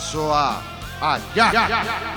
paso yeah, allá.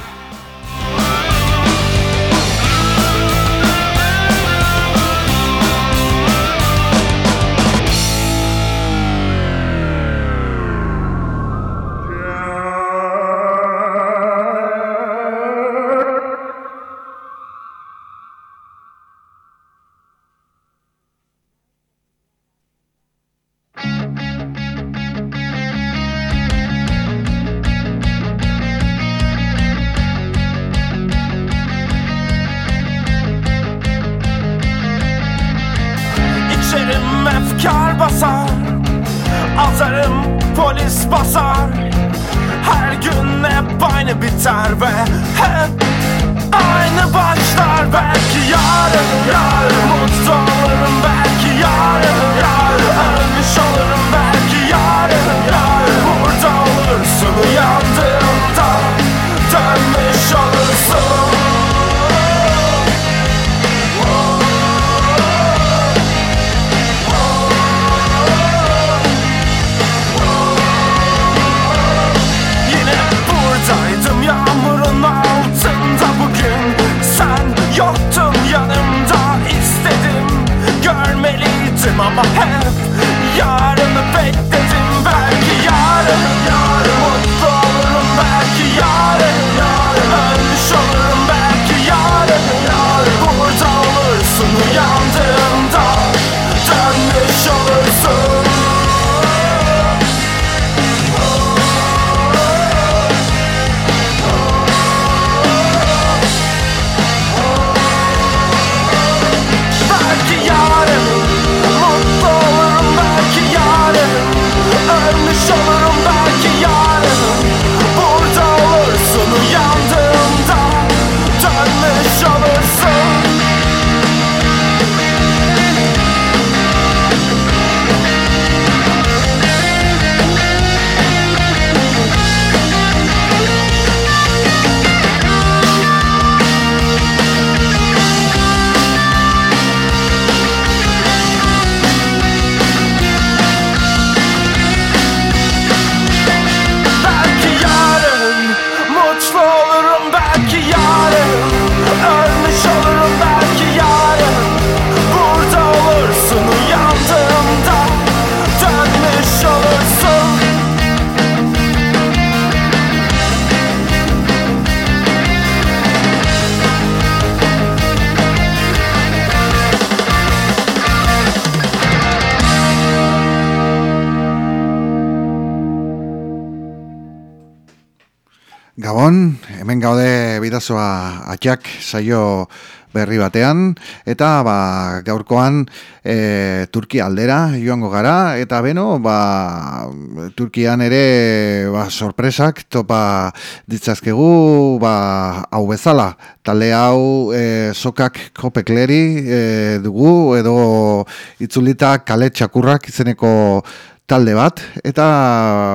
Bidazoa atxak saio berri batean, eta ba, gaurkoan e, Turkia aldera joango gara, eta beno, ba, Turkian ere ba, sorpresak topa ditzazkegu ba, hau bezala. Talde hau e, sokak kopekleri e, dugu, edo itzulita kale txakurrak izeneko talde bat eta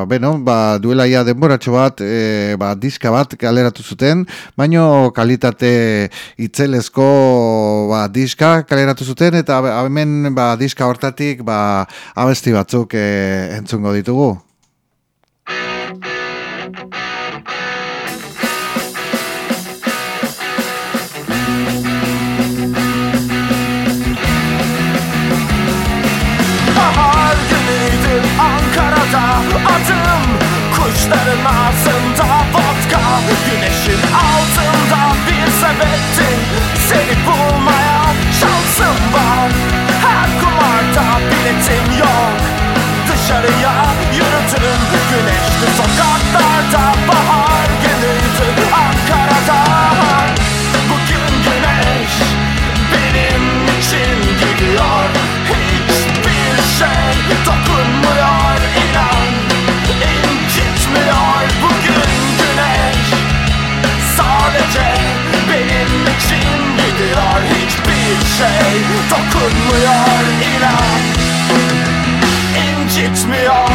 beno, ba, duela ia denboratxo bat e, ba, diska bat kaleratu zuten baino kalitate itzelezko ba, diska kaleratu zuten eta hemen ba, diska hortatik ba, abesti batzuk e, entzungo ditugu kuşların ağzında vodka Güneşin altında bir sebetti Seni bulmaya şansım var. Her kumarda biletim yok. Dışarıya yürüdüm Güneşli sokaklarda hiçbir şey dokunmuyor inan. İncitmiyor.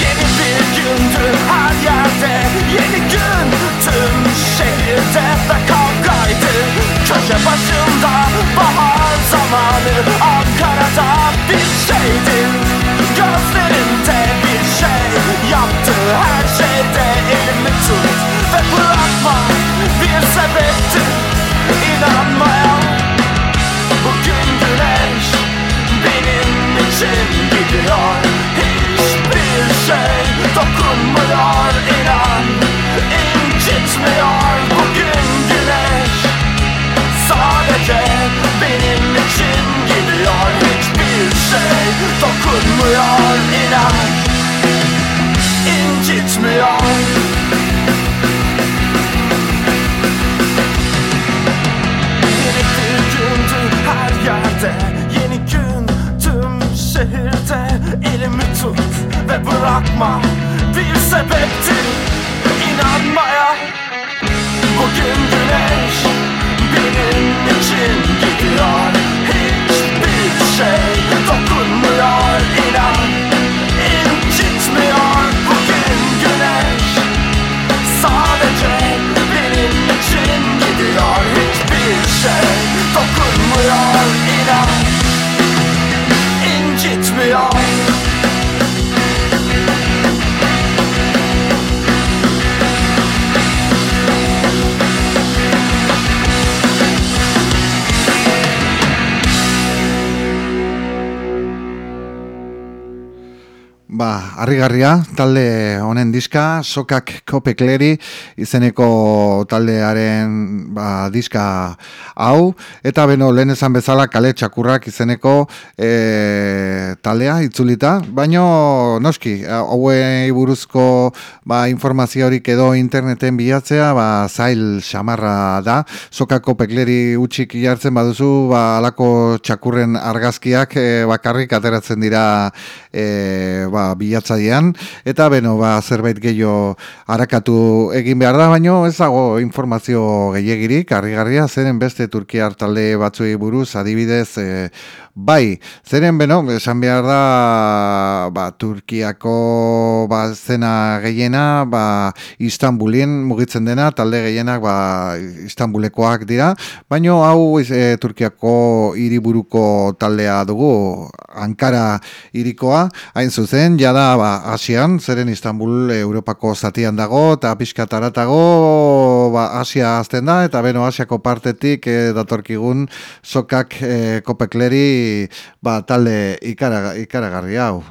Yeni bir gündü her yerde Yeni gün tüm şehirde ve kavgaydı. Köşe başında bahar zamanı Ankara'da bir şeydi. perfect. Mama, wie ich selbst harrigarria, talde honen diska, sokak kopekleri, izeneko taldearen ba, diska hau, eta beno, lehen esan bezala, kale txakurrak izeneko e, taldea, itzulita, baino, noski, hauei buruzko ba, informaziorik edo interneten bilatzea, ba, zail xamarra da, sokak kopekleri utxik jartzen baduzu, ba, alako txakurren argazkiak e, bakarrik ateratzen dira e, ba, bilatzailean eta beno ba zerbait gehiago arakatu egin behar da baino ez dago informazio gehiagirik harrigarria zeren beste Turkiar talde batzuei buruz adibidez e, Bai, zeren beno, esan behar da, ba, Turkiako ba, zena gehiena, ba, Istanbulien mugitzen dena, talde gehienak ba, Istanbulekoak dira, baino hau e, Turkiako hiriburuko taldea dugu, Ankara hirikoa, hain zuzen, jada ba, Asian, zeren Istanbul Europako zatian dago, eta pixka taratago, ba, Asia azten da, eta beno, Asiako partetik e, datorkigun sokak e, kopekleri ba, talde ikara, ikaragarri hau.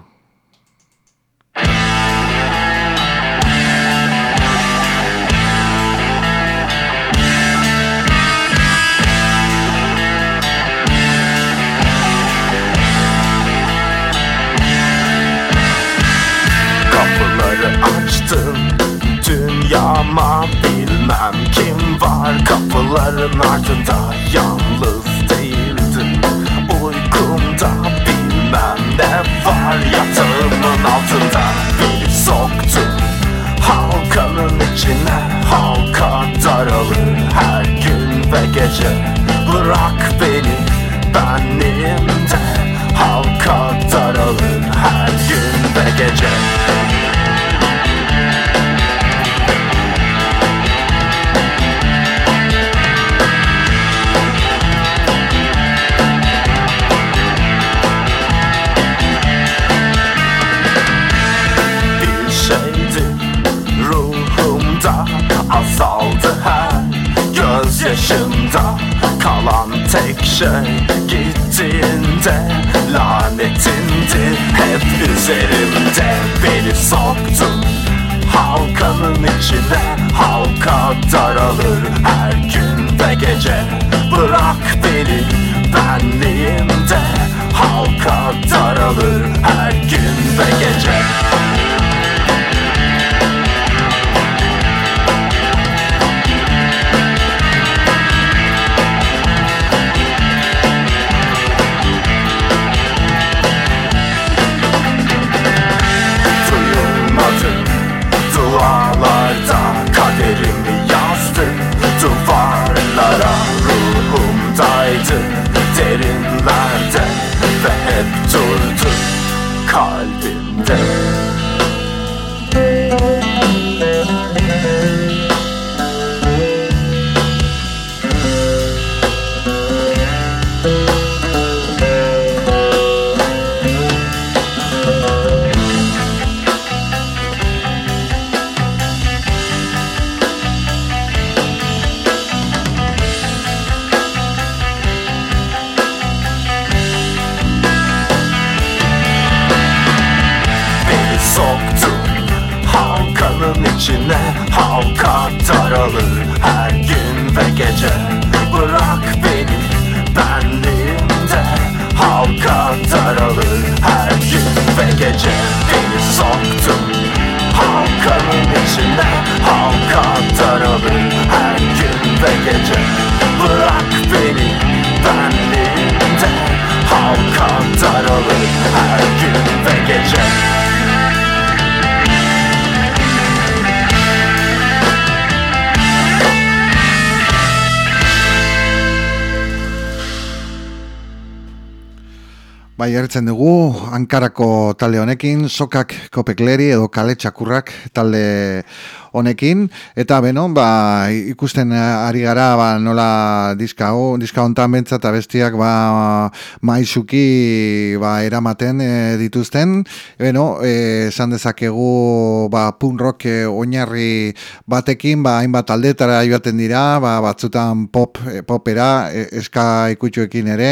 Açtım Dünyama bilmem kim var. Kapıların ardında yalnız değildim. Uykumda bilmem ne var. Yatağımın altında beni soktun Halkanın içine halka daralır Her gün ve gece. Bırak beni benliğimde Halka daralır her gün ve gece Gözyaşımda kalan tek şey Gittiğinde lanetindi Hep üzerimde. Beni soktun Halkanın içine halka daralır Her gün ve gece. Bırak beni benliğimde Halka daralır her gün ve gece 走了 Bai, erritzen dugu, Ankarako talde honekin, sokak kopekleri edo kale txakurrak talde honekin. Eta beno ba, ikusten ari gara ba, nola diska diska hontan bentsa eta bestiak ba, maizuki ba, eramaten e, dituzten. Beno, e, esan dezakegu ba, punk rock e, oinarri batekin ba, hainbat aldetara joaten dira ba, batzutan pop, e, popera e, eska ikutxuekin ere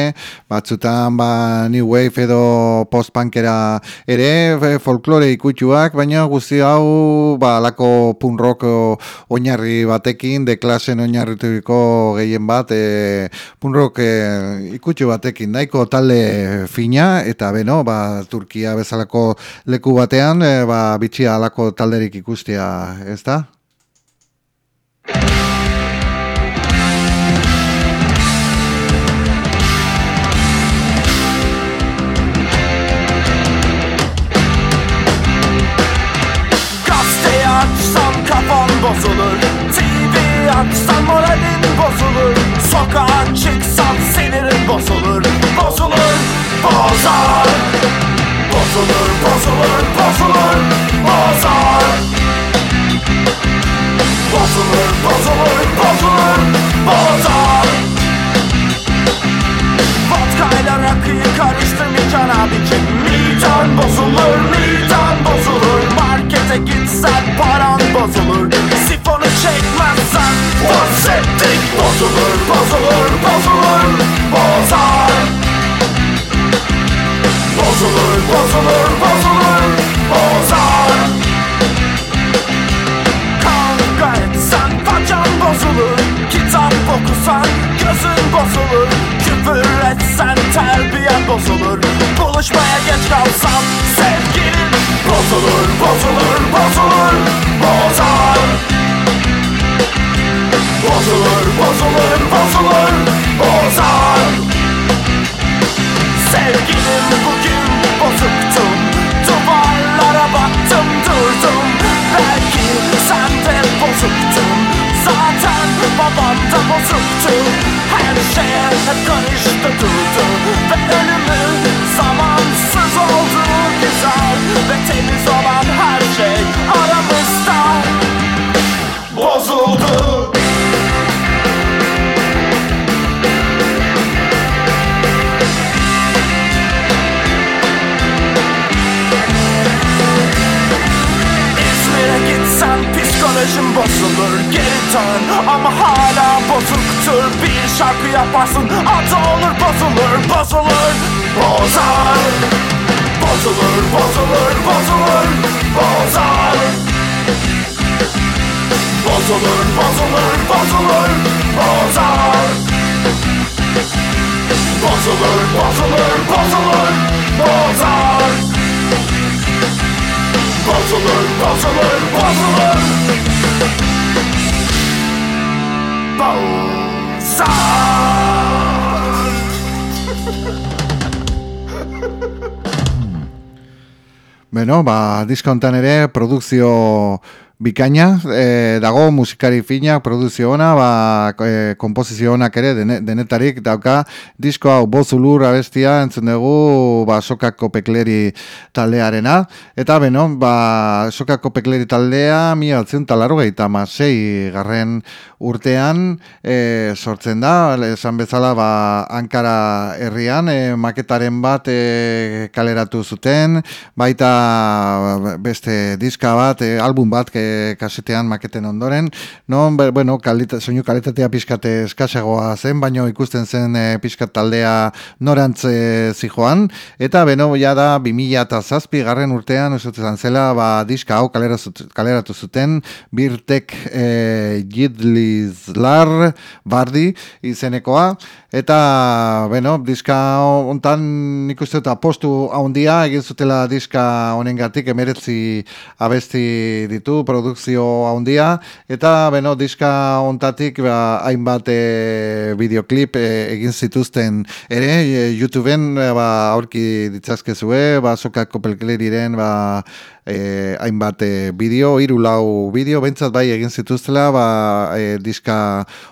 batzutan ba, new wave edo post-punkera ere folklore ikutxuak, baina guzti hau ba, lako punk rock oinarri batekin, de klasen oinarrituriko gehien bat, e, punk rock e, ikutxu batekin, daiko talde fina, eta beno, ba, Turkia bezalako leku batean, e, ba, bitxia alako talderik ikustia, ez da? Bozulur. TV açsan moralin bozulur. Sokağa çıksan sinirin bozulur. Bozulur, bozar. Bozulur, bozulur, bozulur Bozar. Bozulur, bozulur, bozulur Bozar. Vodka ile rakıyı karıştırmayacaksın abicim. Miden bozulur, miden bozulur Markete gitsen paran bozulur. Çekmezsen Bahsettik. Bozulur bozulur bozulur Bozar. Bozulur bozulur bozulur Bozar. Kavga etsen paçan bozulur. Kitap okusan gözün bozulur. Küfür etsen terbiyen bozulur. Buluşmaya geç kalsam sevgilin Bozulur bozulur bozulur Bozar. Bozulur, bozulur, bozulur, bozar. Sevgilim bugün bozuktum. Duvarlara baktım durdum. Belki sen de bozuktun. Zaten babam da bozuktu. Her şeye karıştı durdu Ve ölümü zamansız oldu Ve temiz olan her şey aramızda. Bozuldu. Psikolojim bozulur geri dön. Ama hala bozuktur Bir şarkı yaparsın adı olur bozulur Bozulur. Bozar 发射门发射门发射门发射发射门发射门发射门发射发射门发射门发射门发射门发门发射门发射门发射 Beno, ba, diskontan ere, produkzio bikaina, e, dago musikari fina, produzio ona, ba, e, kompozizio onak ere denetarik dauka, disko hau bozulur abestia entzun dugu ba, sokako pekleri taldearena, eta beno, ba, sokako pekleri taldea mi altzen talarro gehi, ma sei garren urtean e, sortzen da, esan bezala ba, Ankara herrian, e, maketaren bat e, kaleratu zuten, baita beste diska bat, e, album bat, kasetean maketen ondoren, non, bueno, kalita, soinu kalitatea pizkate eskasagoa zen, baino ikusten zen e, pizkat taldea norantze zijoan, eta beno, ja da, 2000 eta zazpi garren urtean, usutzen zela, ba, diska hau kaleratu zuten, birtek e, jidlizlar bardi izenekoa, Eta, bueno, diska hontan nik uste eta postu haundia egin zutela diska honengatik emeretzi abesti ditu, produkzio haundia. Eta, bueno, diska hontatik ba, hainbat e, videoklip e, egin zituzten ere, e, YouTubeen ba, aurki ditzazkezue, ba, sokako pelkleriren, ba, e, hainbat bideo, hiru lau bideo, bentsat bai egin zituztela, ba, e, diska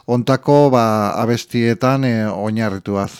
ontako ba, abestietan e, oinarrituaz.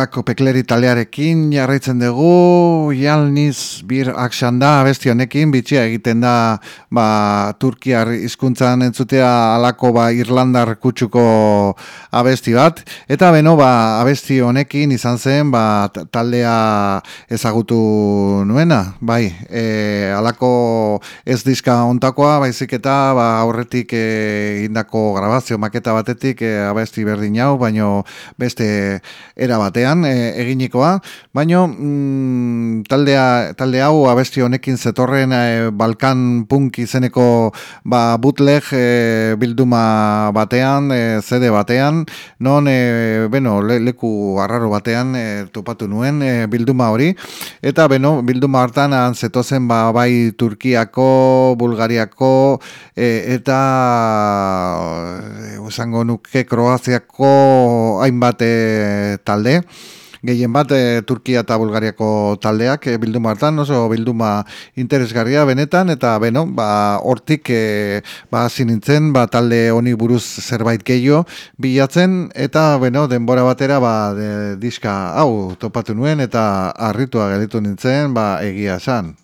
Sokako pekleri taldearekin jarraitzen dugu, jalniz bir aksan da, abesti honekin, bitxia egiten da ba, Turkiar hizkuntzan entzutea alako ba, Irlandar kutsuko abesti bat, eta beno ba, abesti honekin izan zen ba, taldea ezagutu nuena, bai, e, alako ez diska ontakoa, baizik eta ba, aurretik e, indako grabazio maketa batetik e, abesti berdin hau, baino beste era batean e, eginikoa, baino mm, taldea, talde hau abesti honekin zetorren e, Balkan Punk izeneko ba, bootleg e, bilduma batean, e, CD batean, non e, beno, le, leku arraro batean e, topatu nuen e, bilduma hori, eta beno, bilduma hartan han zetozen ba, bai Turkiako, Bulgariako, e, eta e, esango nuke Kroaziako hainbat talde, gehien bat e, Turkia eta Bulgariako taldeak e, bilduma hartan oso bilduma interesgarria benetan eta beno, ba, hortik e, ba, nintzen ba, talde honi buruz zerbait gehiago bilatzen eta beno, denbora batera ba, de, diska hau topatu nuen eta harritua gelditu nintzen ba, egia esan.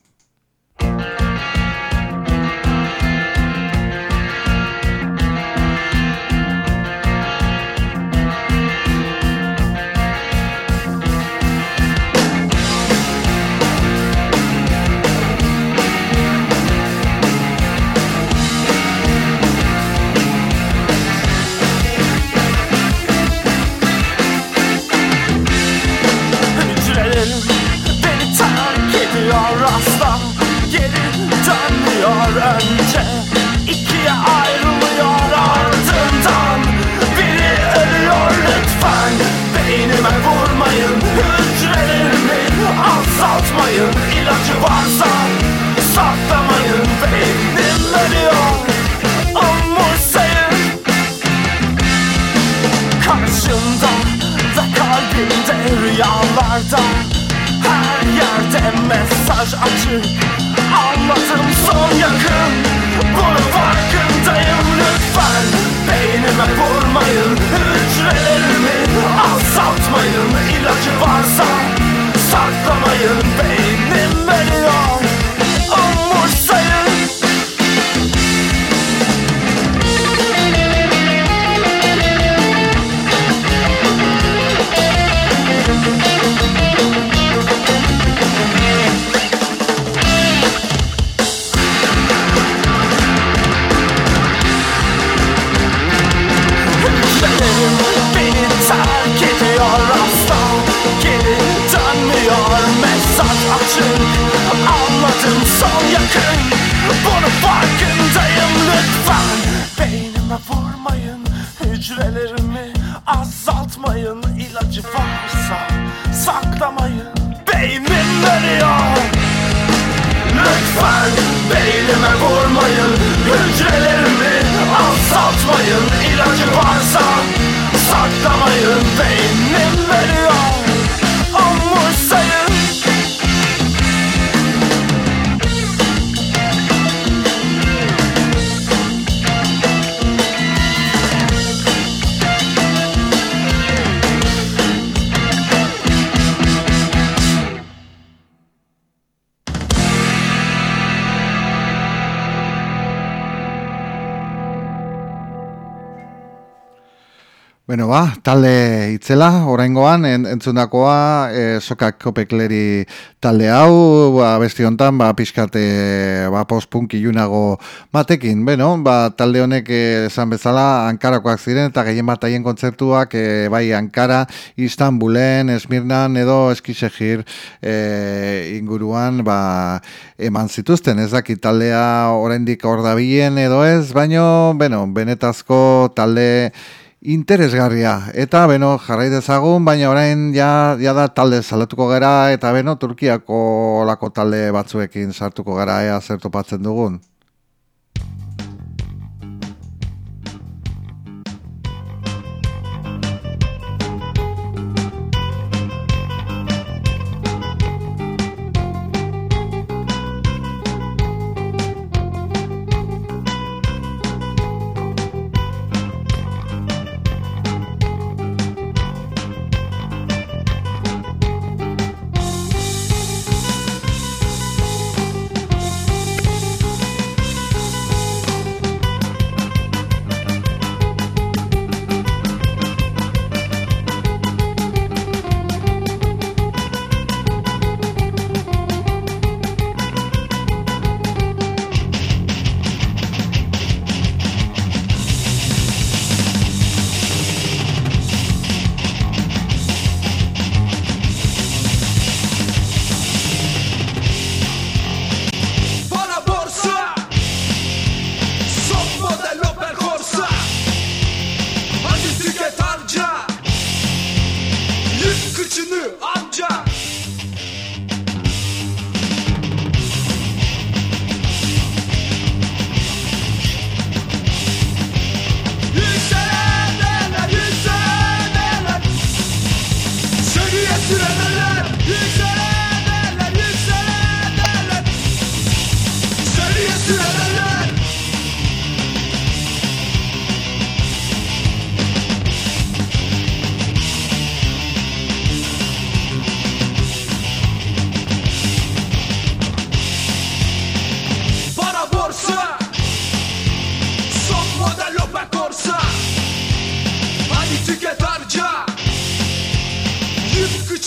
Mesaj açık. Anlatım son yakın. Bunu farkındayım lütfen. Beynime vurmayın Hücrelerimi azaltmayın. İlacı varsa saklamayın Beynim Bueno, ba, talde itzela, oraingoan en, entzundakoa, e, sokak kopekleri talde hau, ba, besti hontan, ba, pixkate, ba, post-punk ilunago batekin, bueno, ba, talde honek eh, esan bezala, Ankarakoak ziren, eta gehien bat haien kontzertuak, e, bai, Ankara, Istanbulen, Esmirnan, edo Eskisegir e, inguruan, ba, eman zituzten, ez dakit taldea oraindik hor dabilen edo ez, baino, bueno, benetazko talde interesgarria. Eta, beno, jarrai dezagun, baina orain ja, ja da talde salatuko gara, eta beno, Turkiako lako talde batzuekin sartuko gara, ea zer topatzen dugun.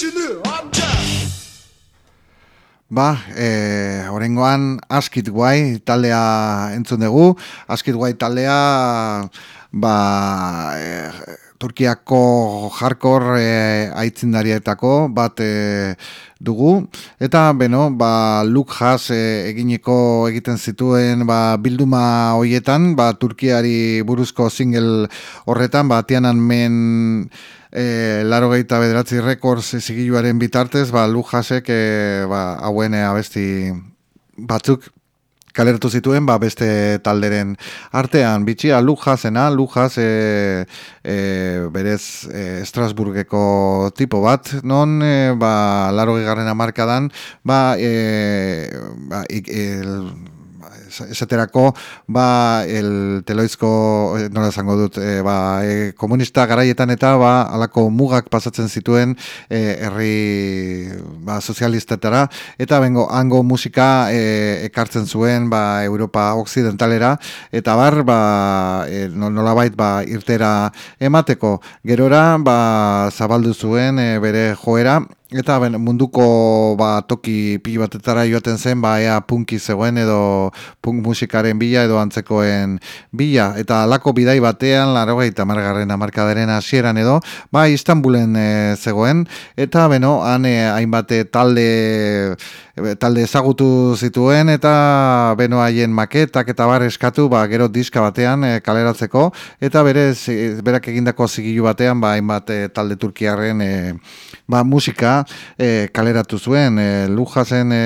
Kıçını amca Ba, e, orengoan askit guai taldea entzun dugu. Askit guai taldea ba, e, Turkiako hardcore e, aitzindarietako bat e, dugu. Eta, beno, ba, Luke Haas e, eginiko egiten zituen ba, bilduma hoietan, ba, Turkiari buruzko single horretan, ba, Tianan Men e, laro gehieta bederatzi rekords zigiluaren bitartez, ba, lujasek e, ba, hauen e, abesti batzuk kaleratu zituen ba, beste talderen artean. Bitxia Luja zena, Lujas e, e, berez e, Estrasburgeko tipo bat, non e, ba, laro gegarren amarkadan ba, e, ba, ik, el, esaterako ba el teloizko eh, nola esango dut eh, ba, eh, komunista garaietan eta ba alako mugak pasatzen zituen herri ba sozialistetara eta bengo hango musika eh, ekartzen zuen ba Europa occidentalera. Eta bar ba no- nolabait ba irtera emateko. Gerora ba zabaldu zuen eh, bere joera Eta ben, munduko ba, toki pilo batetara joaten zen, ba, ea punki zegoen edo punk musikaren bila edo antzekoen bila. Eta alako bidai batean, laro gaita margarren amarkadaren hasieran edo, ba, Istanbulen e, zegoen. Eta, beno, han e, hainbat e, talde talde ezagutu zituen eta beno haien maketak eta bar eskatu ba, gero diska batean e, kaleratzeko. Eta berez e, berak egindako zigilu batean ba, hainbat e, talde turkiarren e, ba, musika e, kaleratu zuen. E, lujazen e,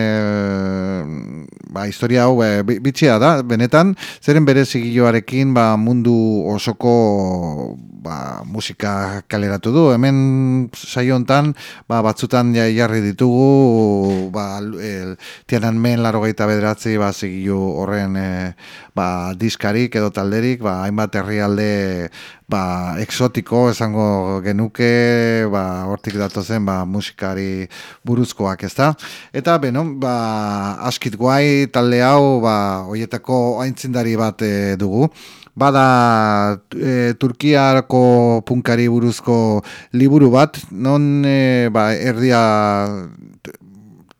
ba, historia hau e, bi- bitxia da benetan. Zeren bere zigiluarekin ba, mundu osoko ba, musika kaleratu du. Hemen saio hontan ba, batzutan ja, jarri ditugu ba, el, Tiananmen laro gaita bederatzi ba, zigilu horren e, ba, diskarik edo talderik ba, hainbat herrialde ba, exotiko esango genuke ba, hortik datozen ba, musikari buruzkoak ez da eta beno ba, askit guai talde hau ba, hoietako aintzindari bat e, dugu Bada e, Turkiako punkari buruzko liburu bat, non e, ba, erdia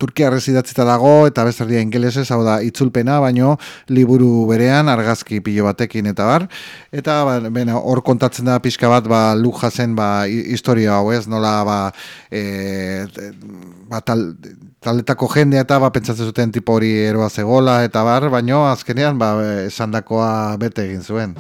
Turkia idatzita dago eta bezerdia ingelesez, hau da itzulpena, baino liburu berean argazki pilo batekin eta bar. Eta ba, hor kontatzen da pixka bat ba, luja zen ba, hi- historia hau ez, nola ba, e, ba, tal, taldetako jendea eta ba, pentsatzen zuten tipo hori eroa zegola eta bar, baino azkenean ba, esandakoa bete egin zuen.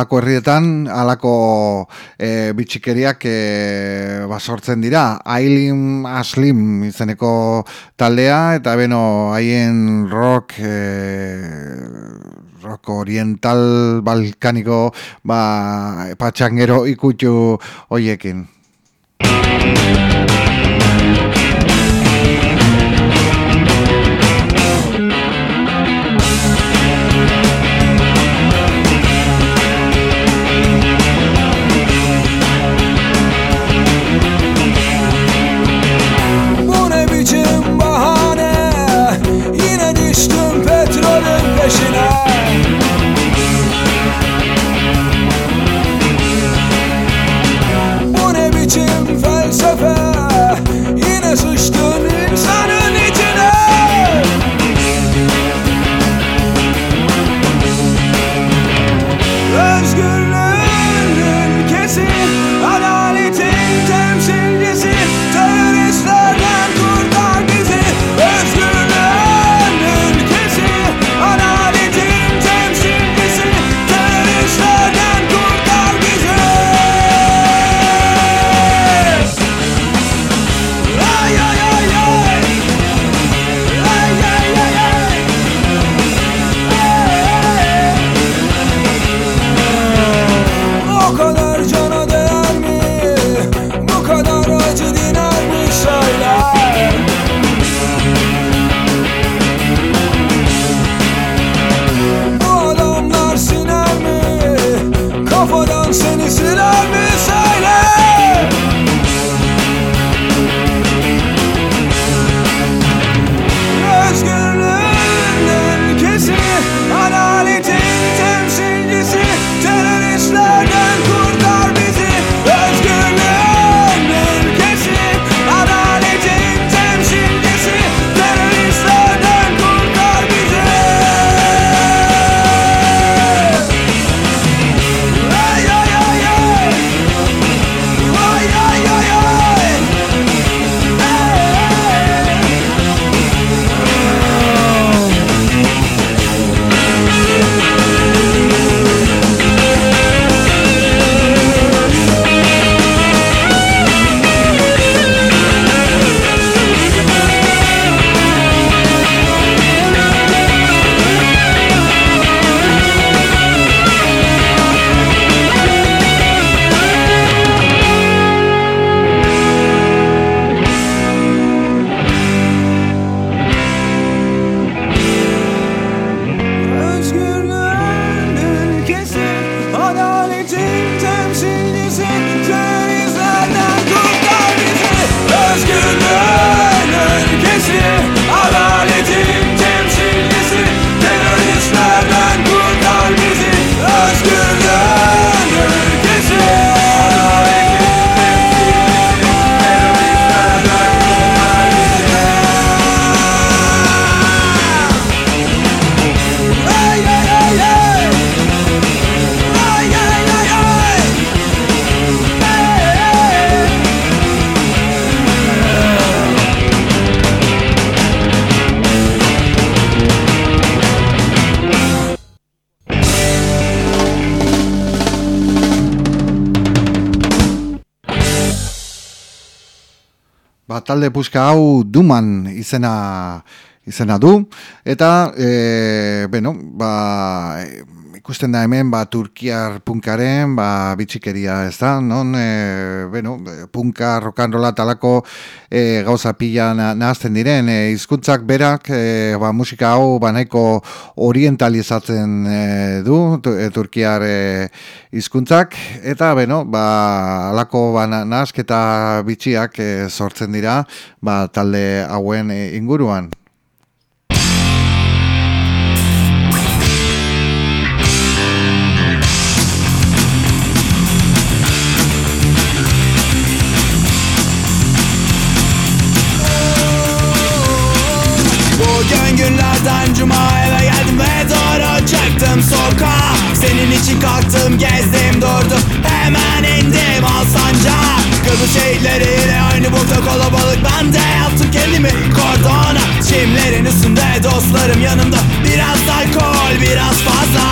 Alako herrietan, alako e, bitxikeriak e, ba, sortzen dira. Ailim Aslim izeneko taldea, eta beno, haien rock, e, rock oriental balkaniko ba, patxangero ikutu hoiekin. wishing know. Talde puska hau Duman izena izena du. Eta e, beno, ba, e, ikusten da hemen ba, Turkiar punkaren ba, bitxikeria ez da, non e, beno, punka rokanrola talako e, gauza pila na, nahazten diren. E, hizkuntzak berak e, ba, musika hau ba, nahiko orientalizatzen e, du e, Turkiar e, hizkuntzak. Eta beno, ba, alako ba, na- nahasketa bitxiak e, sortzen dira ba, talde hauen inguruan. Pazardan cuma eve geldim ve doğru çıktım sokağa. Senin için kalktım gezdim durdum. Hemen indim Alsanca Kıbrıs şehitleriyle aynı burada kalabalık. Ben de yaptım kendimi kordona. Çimlerin üstünde dostlarım yanımda. Biraz alkol biraz fazla.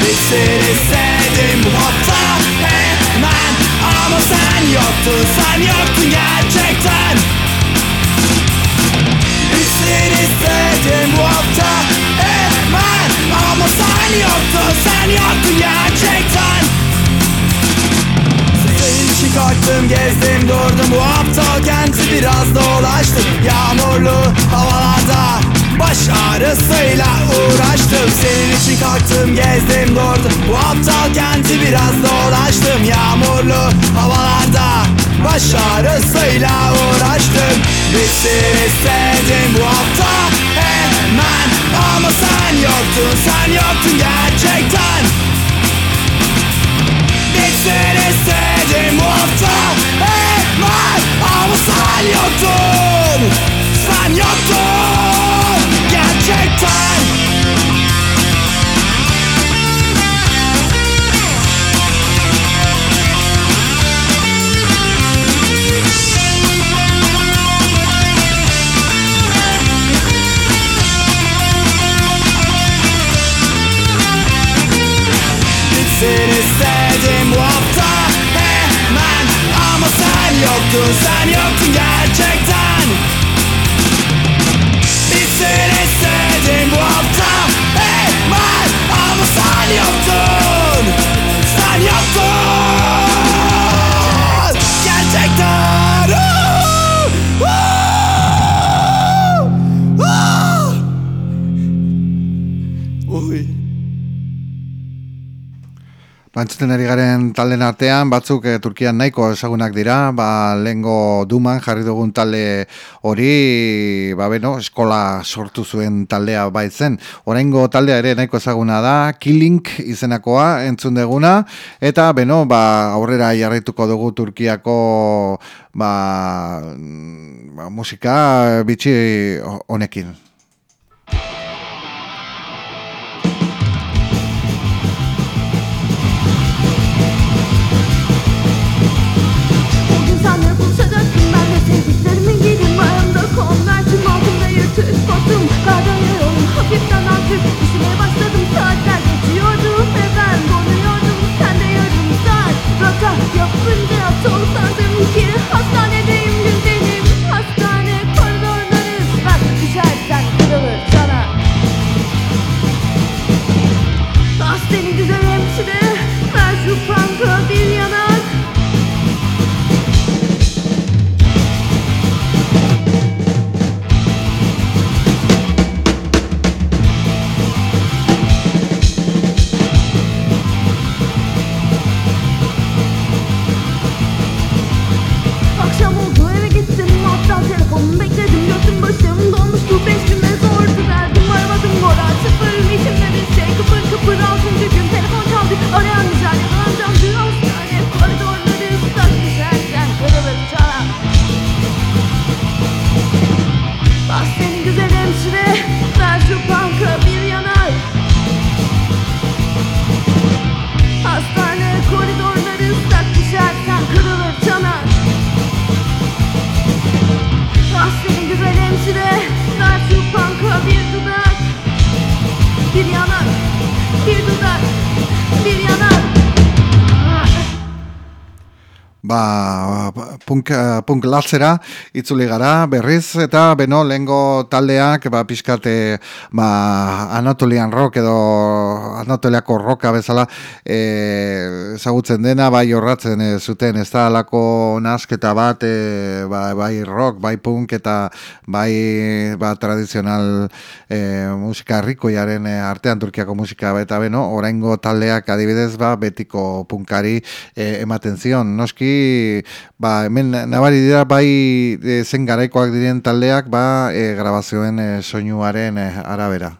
Bitsin istedim bu hatta hemen ama sen yoktun sen yoktun gerçekten. Bitsin istedim. Geçtim bu hafta. Eh, Etmen Ama sen yoktun Sen yoktun gerçekten. Senin için kalktım gezdim durdum. Bu aptal kenti biraz dolaştım. Yağmurlu havalarda Baş ağrısıyla uğraştım. Senin için kalktım gezdim durdum. Bu aptal kenti biraz dolaştım. Yağmurlu havalarda Baş ağrısıyla uğraştım. Bitsin istedim bu hafta hemen Ama sen yoktun sen yoktun gerçekten. Bitsin istedim bu hafta hemen Ama sen yoktun Sen yoktun Gerçekten yoktun sen yoktun gerçekten. Bitsin istedim bu hafta. Hemen Ama sen yoktun Bantzuten garen talden artean, batzuk eh, Turkian nahiko ezagunak dira, ba, lengo duman jarri dugun talde hori, ba, beno, eskola sortu zuen taldea baitzen. Oraingo taldea ere nahiko ezaguna da, Killing izenakoa entzun deguna, eta, beno, ba, aurrera jarrituko dugu Turkiako ba, mm, ba, musika bitxi honekin. Kardan yolum hafiften hafif Üşümeye başladım. Saatler geçiyordu Ve ben donuyordum sen de yarım saat Rota yapınca yaptı Bir yanak Bir dudak Bir yanak Ba, punk, eh, punk latzera itzuli gara. Berriz eta beno lengo taldeak ba pizkate ba Anatolian rock edo Anatoliako rocka bezala eh ezagutzen dena bai jorratzen eh, zuten. Ez da alako nasketa bat eh, ba, bai rock bai punk eta bai ba tradizional eh, musika rikoiaren artean Turkiako musika. Eta beno oraingo taldeak adibidez ba betiko punkari eh, ematen zion. Noski ba hemen nabari dira bai eh, zen garaikoak diren taldeak ba eh, grabazioen eh, soinuaren eh, arabera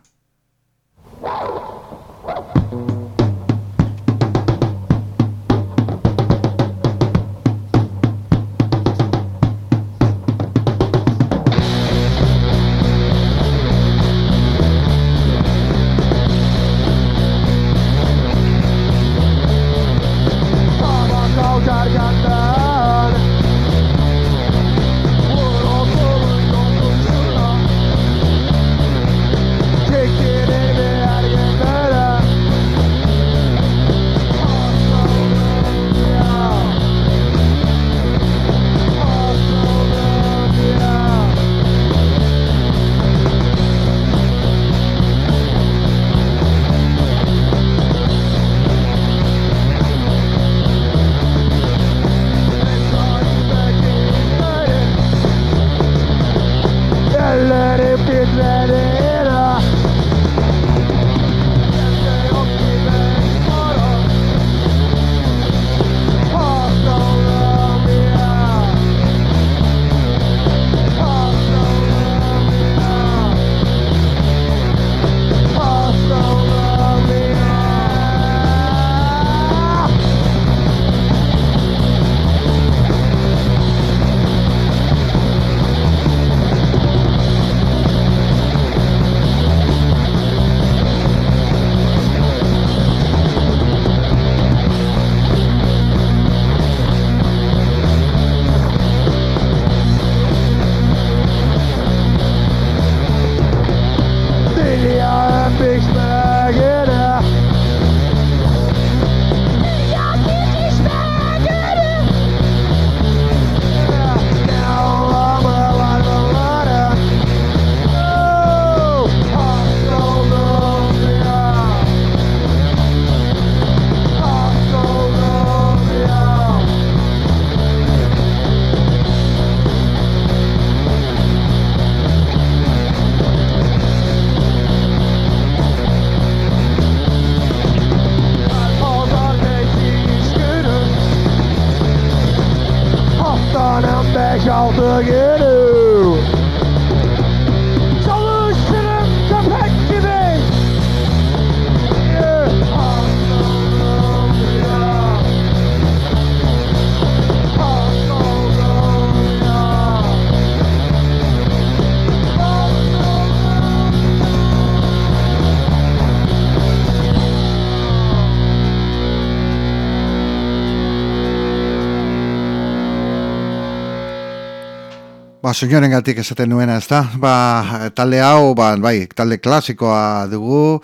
Ba, soinoren gatik esaten nuena, ez da? Ba, talde hau, ba, bai, talde klasikoa dugu,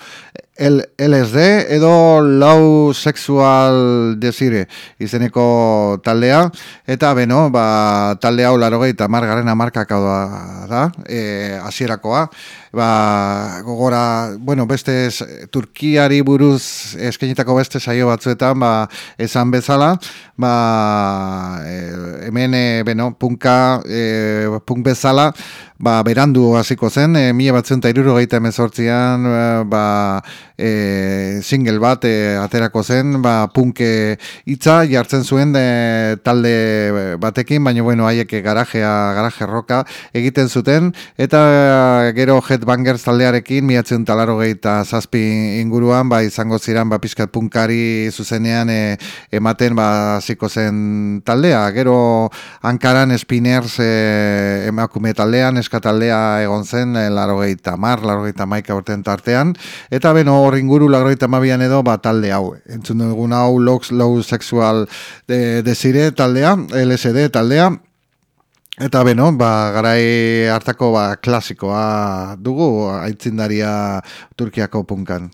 LSD edo Low Sexual Desire izeneko taldea, eta beno, ba, talde hau laro gehi eta margarren amarkak hau da, da e, asierakoa, ba, gogora, bueno, beste es- Turkiari buruz eskenitako beste saio batzuetan, ba, esan bezala, ba, e, hemen, e, beno, punka, e, punk bezala, ba, berandu hasiko zen, e, mila batzen eta irurogeita emezortzian, ba, e, single bat e, aterako zen, ba, punke hitza jartzen zuen e, talde batekin, baina bueno, haiek garajea, garaje roka egiten zuten, eta gero Headbangers taldearekin, miatzen talaro gehieta zazpi inguruan, ba, izango ziren, ba, pixkat punkari zuzenean e, ematen, ba, hasiko zen taldea. Gero Ankaran Spiners e, emakume taldean, eskataldea egon zen, e, laro gehieta mar, laro gehieta maika urten tartean, eta beno hor inguru laro gehieta mabian edo, ba, talde hau. Entzun dugun hau, Low, low Sexual de, Desire taldea, LSD taldea, Eta beno, ba, garai hartako ba, klasikoa dugu aitzindaria Turkiako punkan.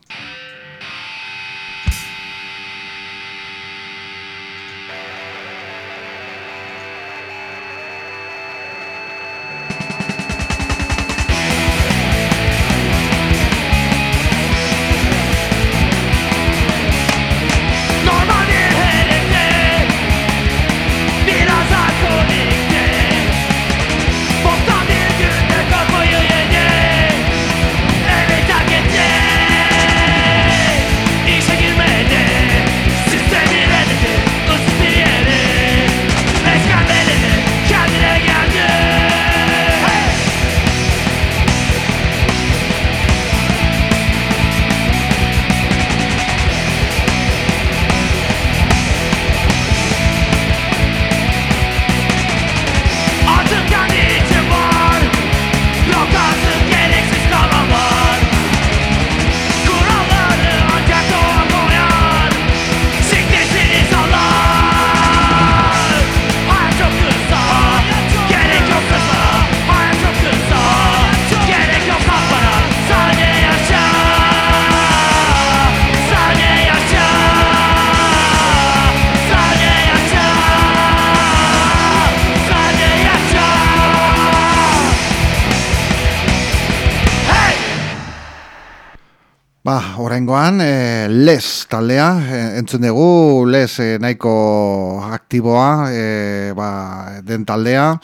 Oraingoan, e, les taldea, e, entzun dugu, les e, nahiko aktiboa, e, ba, den taldea,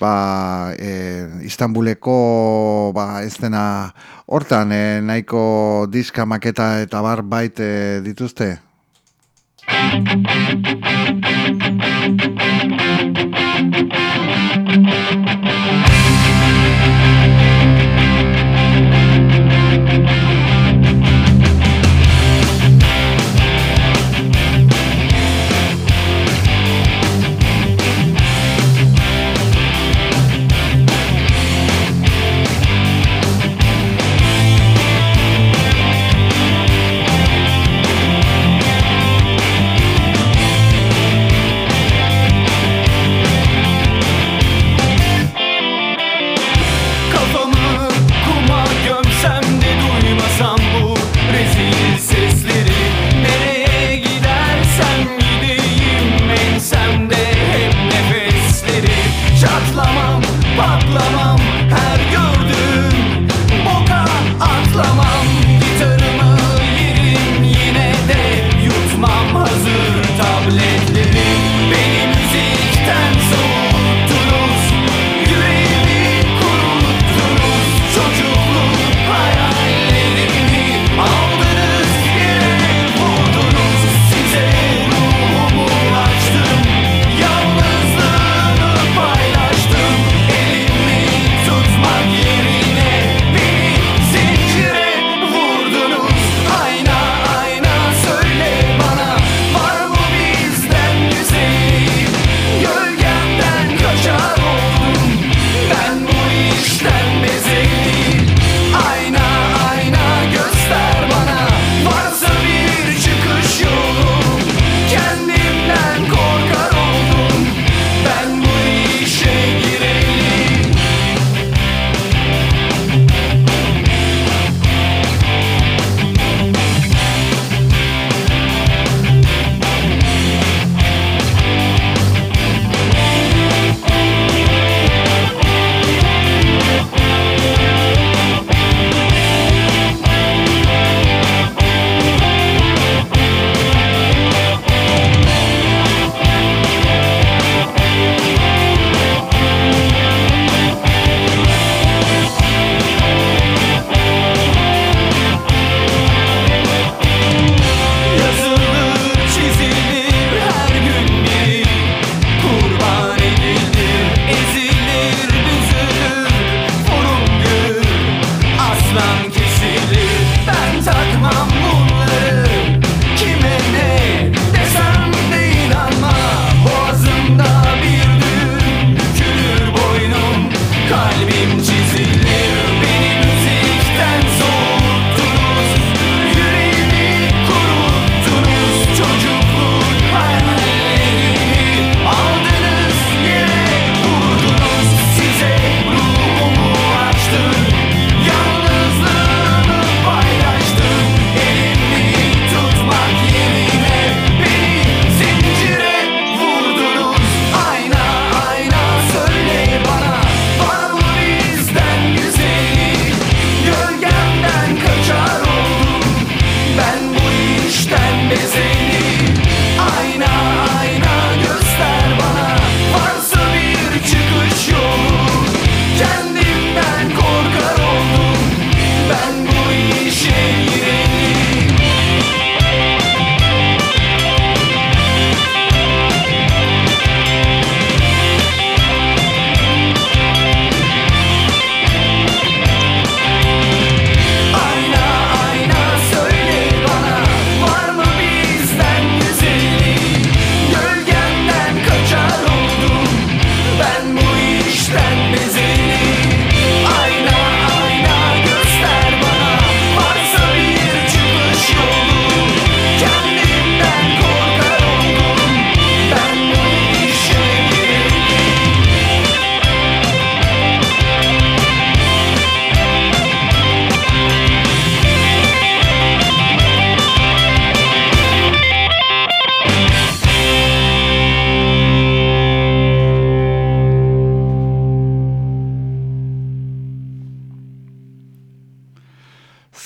ba, e, Istanbuleko ba, ez dena hortan, e, nahiko diska maketa eta bar bait e, dituzte.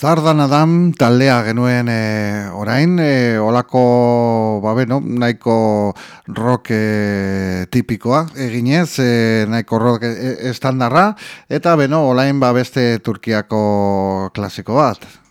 Zardan Adam taldea genuen e, orain, e, olako, ba beno, nahiko rock e, tipikoa eginez, e, nahiko rock estandarra, eta beno, olain ba beste Turkiako klasiko bat.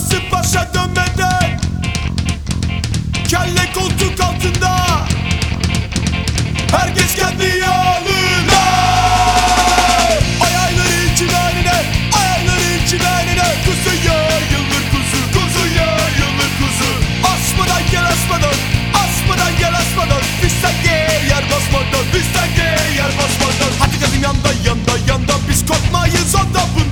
Kasımpaşa dönmeden? Kelle koltuk altında. Herkes kendi yolunda. Ayayları çimenine Ayayları çimenine Kuzu yayılır kuzu Kuzu yayılır kuzu. Asmadan gel asmadan Asmadan gel asmadan. Bizden gel yer basmadan Bizden gel yer basmadan. Hadi kızım yanda yanda yanda. Biz korkmayız ondan bundan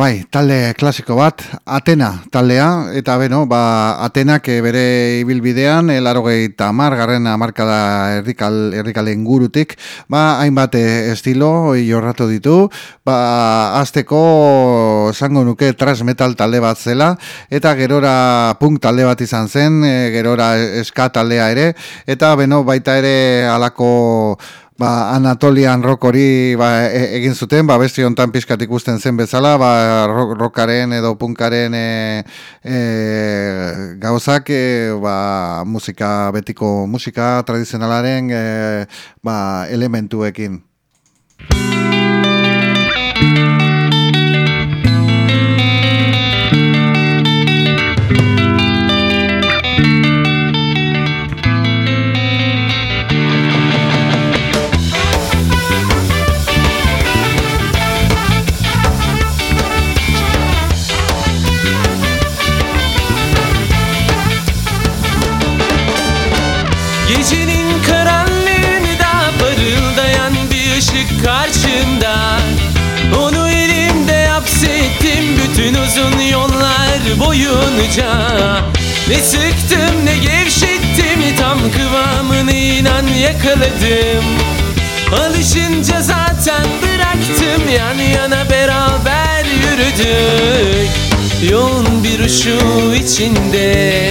bai, talde klasiko bat, Atena taldea, eta beno, ba, Atenak eh, bere ibilbidean, elarogei tamar, garren amarkada errikal, errikalen gurutik, ba, hainbat eh, estilo jorratu ditu, ba, azteko esango nuke thrash metal talde bat zela, eta gerora punk talde bat izan zen, eh, gerora ska taldea ere, eta beno, baita ere alako ba, Anatolian rock hori ba, e- egin zuten, ba, besti hontan pizkat ikusten zen bezala, ba, rock, rockaren edo punkaren e, e, gauzak, e, ba, musika, betiko musika tradizionalaren e, ba, elementuekin. Boyunca Ne sıktım ne gevşettim tam kıvamını inan yakaladım. Alışınca zaten bıraktım yan yana beraber yürüdük. Yoğun bir uşu içinde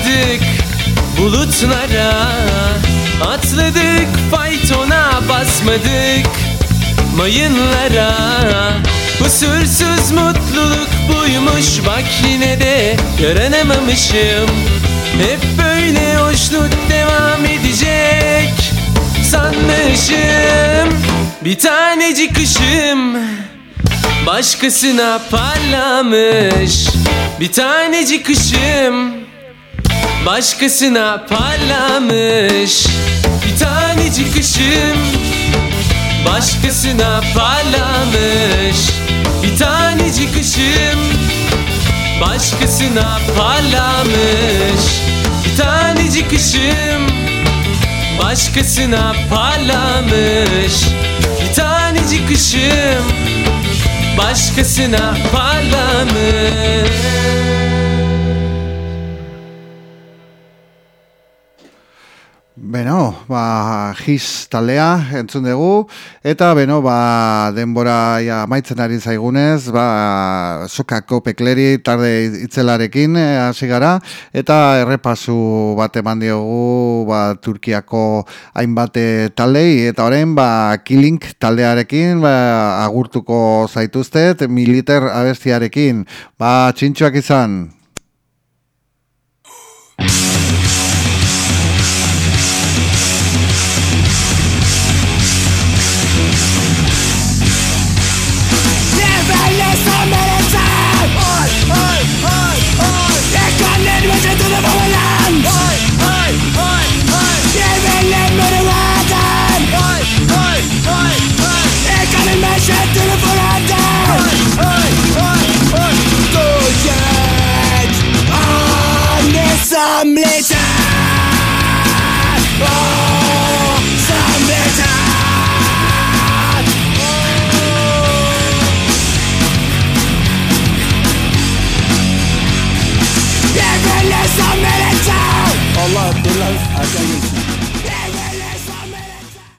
Zıpladık bulutlara Atladık faytona basmadık mayınlara. Kusursuz mutluluk buymuş bak yine de yaranamamışım. Hep böyle hoşnut devam edecek sanmışım. Bir tanecik ışığım başkasına parlamış. Bir tanecik ışığım başkasına parlamış Bir tanecik ışığım. Başkasına parlamış Bir tanecik ışığım. Başkasına parlamış Bir tanecik ışığım. Başkasına parlamış Bir tanecik ışığım. Başkasına parlamış Beno, ba, his talea entzun dugu, eta beno, ba, denbora ja, maitzen ari zaigunez, ba, sokako pekleri tarde itzelarekin eh, hasi gara, eta errepasu bat eman diogu, ba, Turkiako hainbat eh, talei, eta orain, ba, Kilink taldearekin, ba, agurtuko zaituztet, militer abestiarekin, ba, txintxoak izan. some. Oh, some later. Oh. Every little minute. Allah dur lan erken geçsin.